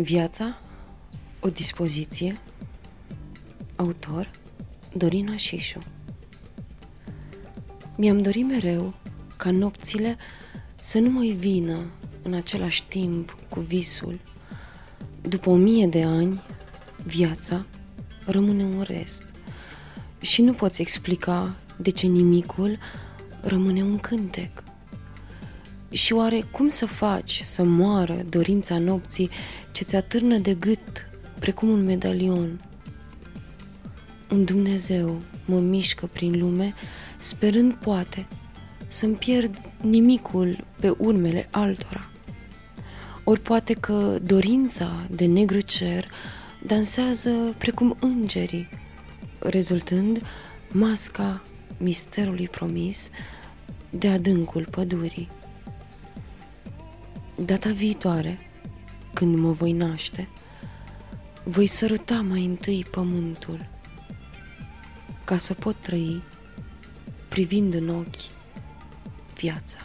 Viața, o dispoziție, autor Dorina Șișu. Mi-am dorit mereu ca nopțile să nu mai vină în același timp cu visul. După o mie de ani, viața rămâne un rest și nu poți explica de ce nimicul rămâne un cântec. Și oare cum să faci să moară dorința nopții ce ți atârnă de gât precum un medalion? Un Dumnezeu mă mișcă prin lume, sperând poate să-mi pierd nimicul pe urmele altora. Ori poate că dorința de negru cer dansează precum îngerii, rezultând masca misterului promis de adâncul pădurii. Data viitoare, când mă voi naște, voi săruta mai întâi pământul, ca să pot trăi privind în ochi viața.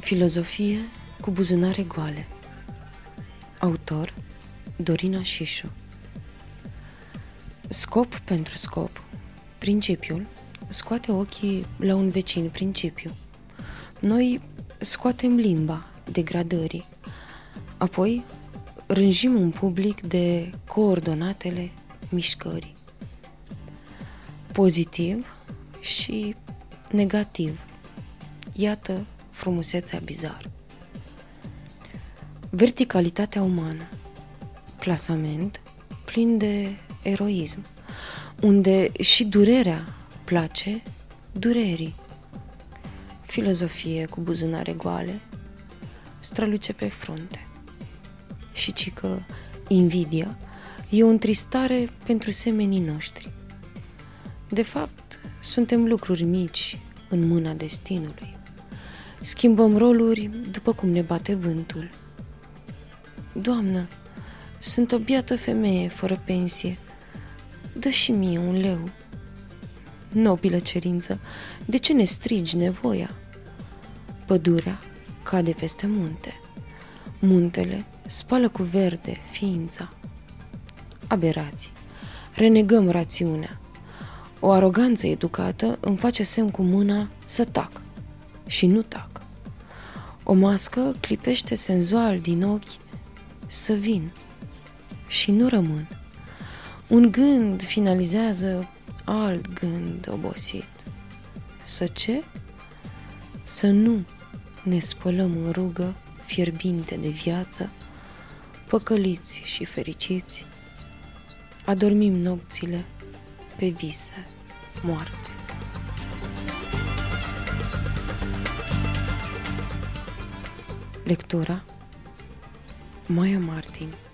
Filozofie cu buzunare goale Autor Dorina Șișu Scop pentru scop Principiul scoate ochii la un vecin principiu. Noi scoatem limba degradării. Apoi rânjim un public de coordonatele mișcării. Pozitiv și negativ. Iată frumusețea bizară. Verticalitatea umană. Clasament plin de eroism, unde și durerea place durerii. Filozofie cu buzunare goale străluce pe frunte. Și ci că invidia e o întristare pentru semenii noștri. De fapt, suntem lucruri mici în mâna destinului. Schimbăm roluri după cum ne bate vântul. Doamnă, sunt o biată femeie fără pensie. Dă și mie un leu. Nobilă cerință, de ce ne strigi nevoia? Pădurea cade peste munte. Muntele spală cu verde ființa. Aberații. Renegăm rațiunea. O aroganță educată îmi face semn cu mâna să tac. Și nu tac. O mască clipește senzual din ochi să vin. Și nu rămân. Un gând finalizează alt gând obosit. Să ce? Să nu ne spălăm în rugă fierbinte de viață, păcăliți și fericiți, adormim nopțile pe vise moarte. Lectura Maya Martin